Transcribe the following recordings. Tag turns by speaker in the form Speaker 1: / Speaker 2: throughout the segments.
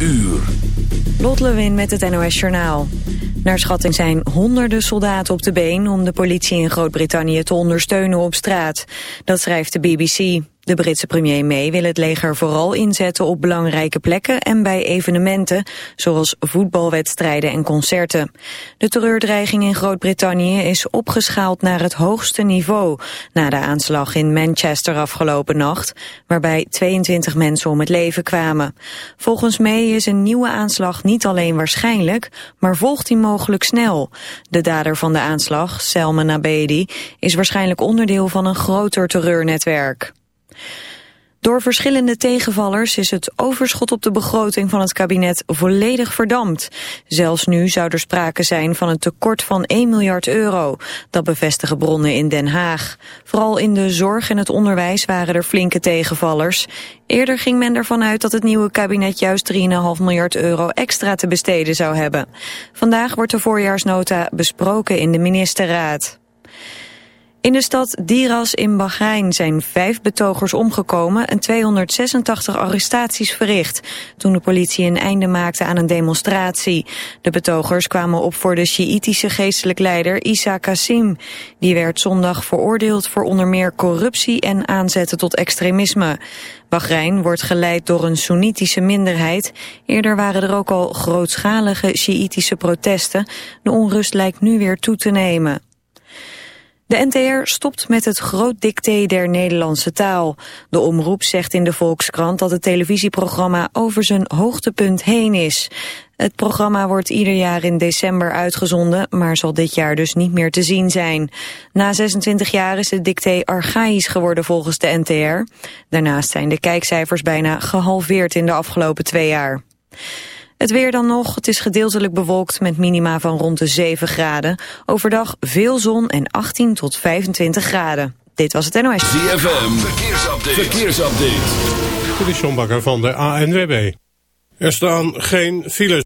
Speaker 1: uur.
Speaker 2: Lot Lewin met het NOS Journaal. Naar schatting zijn honderden soldaten op de been om de politie in Groot-Brittannië te ondersteunen op straat. Dat schrijft de BBC. De Britse premier May wil het leger vooral inzetten op belangrijke plekken en bij evenementen, zoals voetbalwedstrijden en concerten. De terreurdreiging in Groot-Brittannië is opgeschaald naar het hoogste niveau, na de aanslag in Manchester afgelopen nacht, waarbij 22 mensen om het leven kwamen. Volgens May is een nieuwe aanslag niet alleen waarschijnlijk, maar volgt die mogelijk snel. De dader van de aanslag, Selman Abedi, is waarschijnlijk onderdeel van een groter terreurnetwerk. Door verschillende tegenvallers is het overschot op de begroting van het kabinet volledig verdampt. Zelfs nu zou er sprake zijn van een tekort van 1 miljard euro. Dat bevestigen bronnen in Den Haag. Vooral in de zorg en het onderwijs waren er flinke tegenvallers. Eerder ging men ervan uit dat het nieuwe kabinet juist 3,5 miljard euro extra te besteden zou hebben. Vandaag wordt de voorjaarsnota besproken in de ministerraad. In de stad Diras in Bahrein zijn vijf betogers omgekomen en 286 arrestaties verricht toen de politie een einde maakte aan een demonstratie. De betogers kwamen op voor de Sjiïtische geestelijk leider Isa Qasim. Die werd zondag veroordeeld voor onder meer corruptie en aanzetten tot extremisme. Bahrein wordt geleid door een Soenitische minderheid. Eerder waren er ook al grootschalige Sjiïtische protesten. De onrust lijkt nu weer toe te nemen. De NTR stopt met het groot dicté der Nederlandse taal. De omroep zegt in de Volkskrant dat het televisieprogramma over zijn hoogtepunt heen is. Het programma wordt ieder jaar in december uitgezonden, maar zal dit jaar dus niet meer te zien zijn. Na 26 jaar is het dicté archaïs geworden volgens de NTR. Daarnaast zijn de kijkcijfers bijna gehalveerd in de afgelopen twee jaar. Het weer dan nog. Het is gedeeltelijk bewolkt met minima van rond de 7 graden. Overdag veel zon en 18 tot 25 graden. Dit was het NOS.
Speaker 1: ZFM, verkeersupdate. verkeersupdate.
Speaker 3: Dit is John Bakker van de ANWB. Er staan geen files.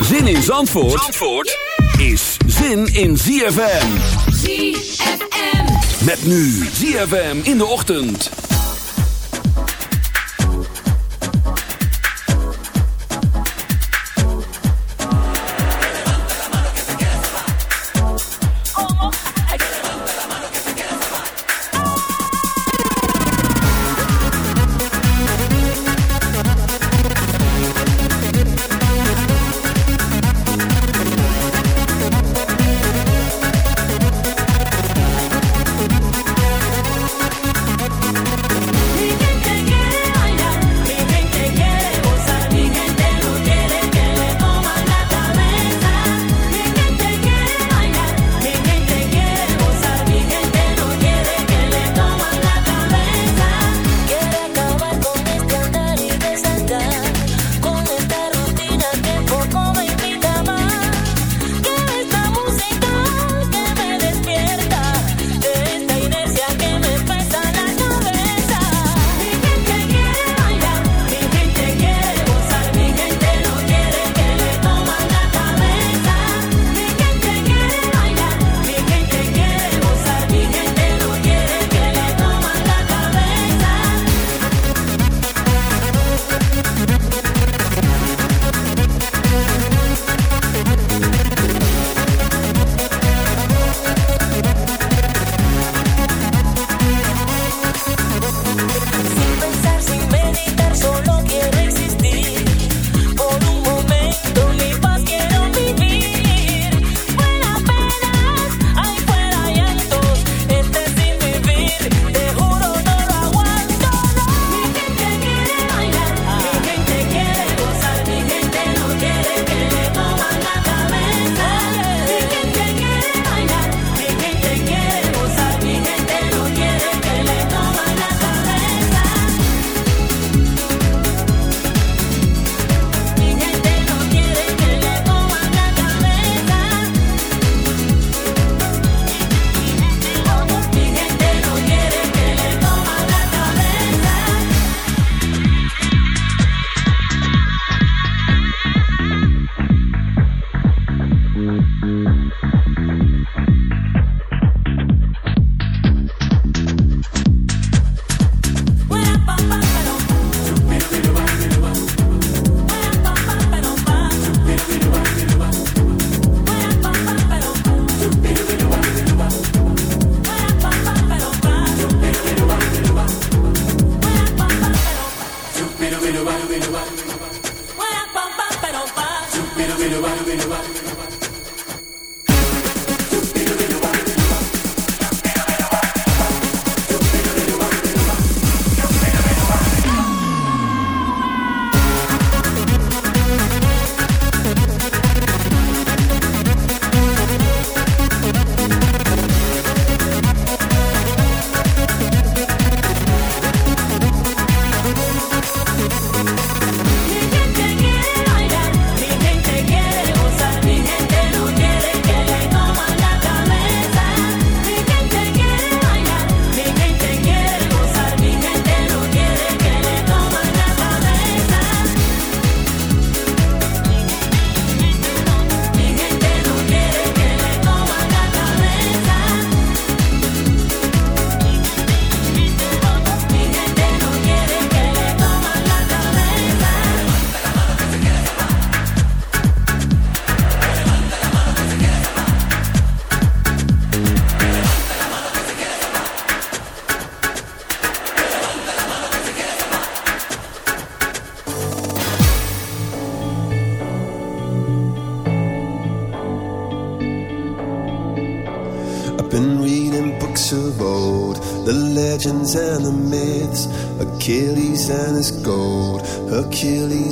Speaker 1: Zin in Zandvoort, Zandvoort is zin in ZFM.
Speaker 4: ZFM.
Speaker 1: Met nu ZFM in de ochtend.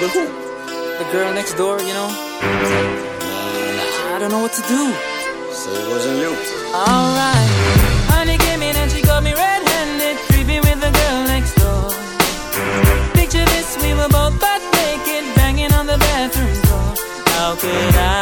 Speaker 5: With who?
Speaker 6: The girl next door, you know? I don't know what to do.
Speaker 5: So it wasn't you.
Speaker 6: Alright. Honey came in and she got me red-handed, creepy with the girl next door. Picture this, we were both butt naked, banging on the bathroom door. How could I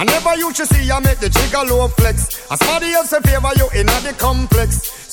Speaker 6: I
Speaker 7: never you should see I make the trigger low flex. As somebody else in favor you in the complex.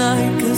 Speaker 8: On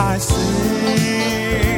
Speaker 8: I
Speaker 9: say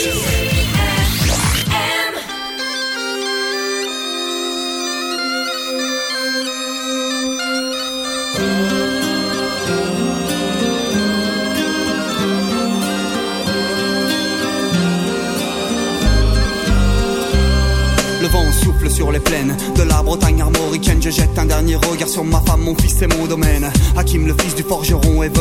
Speaker 10: Est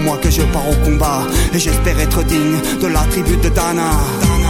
Speaker 10: moi que je pars au combat et j'espère être digne de la tribu de Dana. Dana.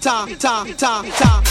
Speaker 11: ta ta ta ta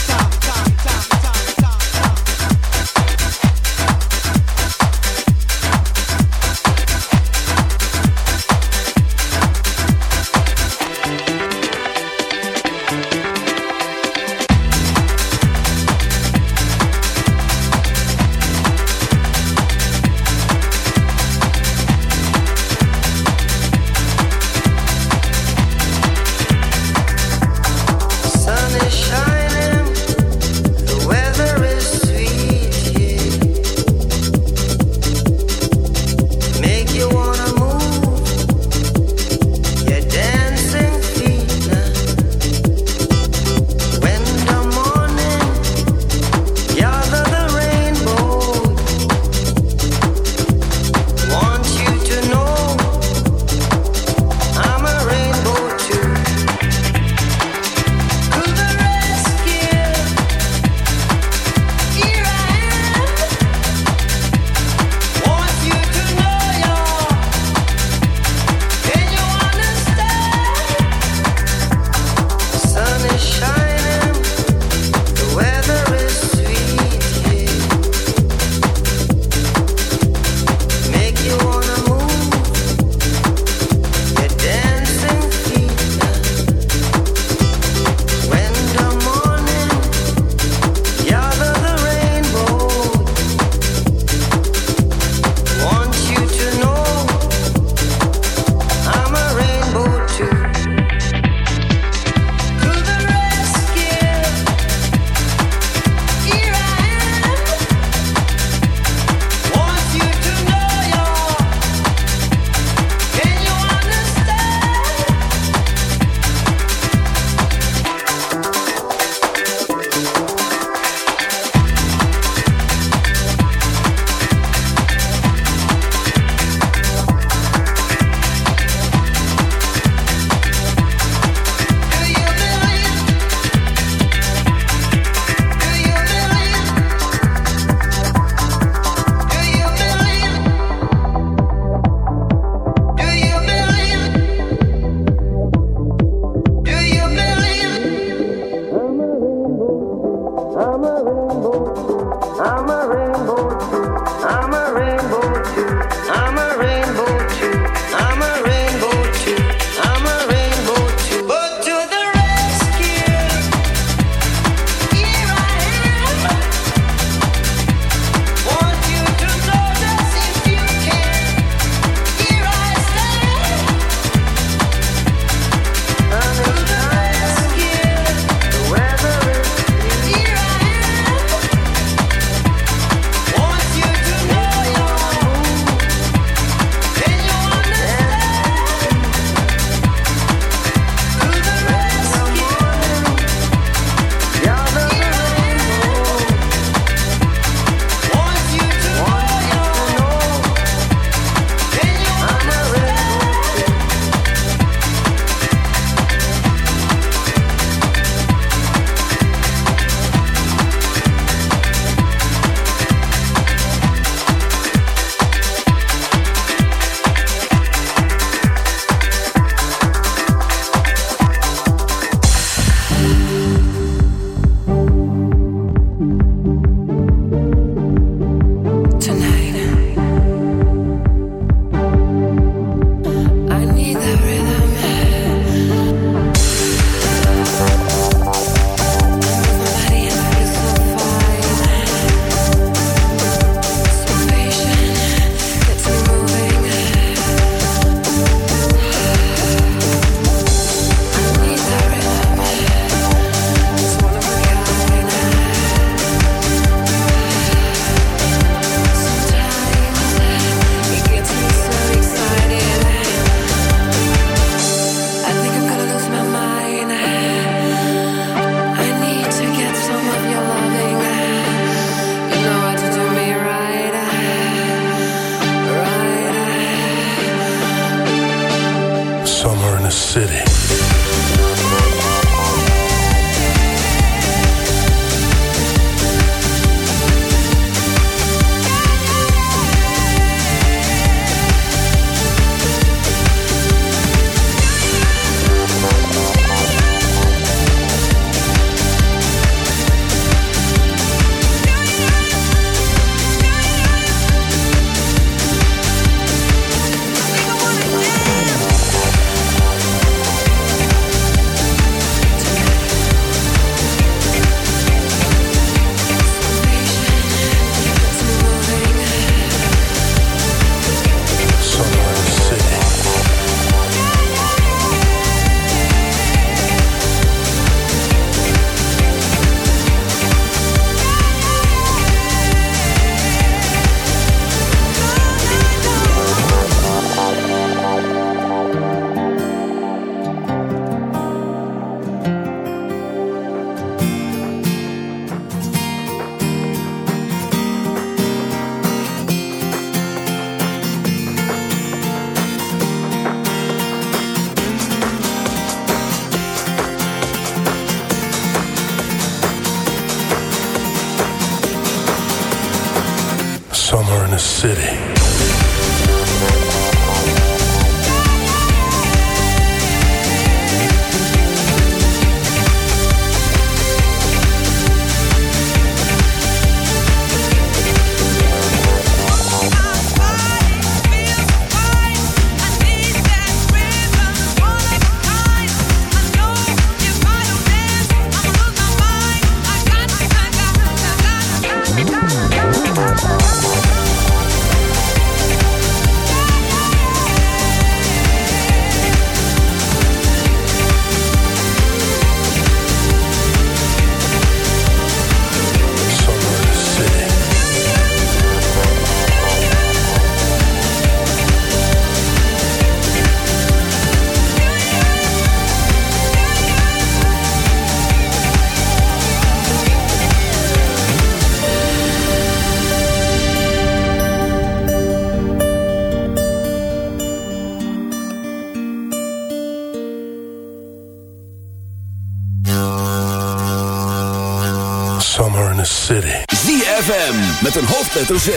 Speaker 1: hoofdletter Z.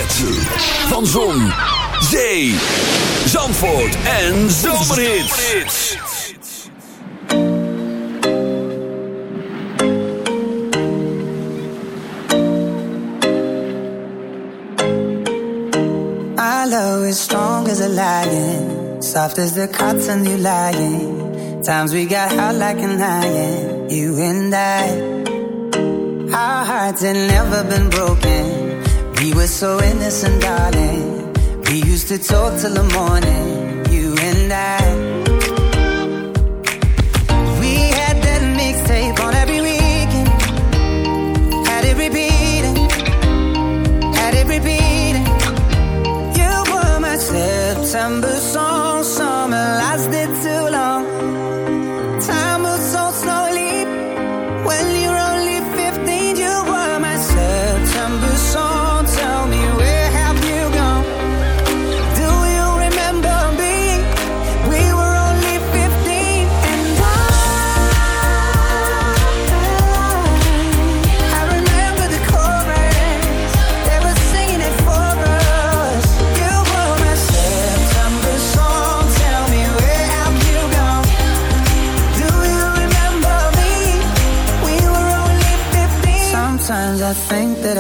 Speaker 1: Van Zon, Zee, Zandvoort en Zomerhits.
Speaker 12: Our love is strong as a lion, soft as the cotton you lying. Times we got hot like an iron, you and I. Our hearts had never been broken. We were so innocent, darling. We used to talk till the morning,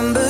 Speaker 12: September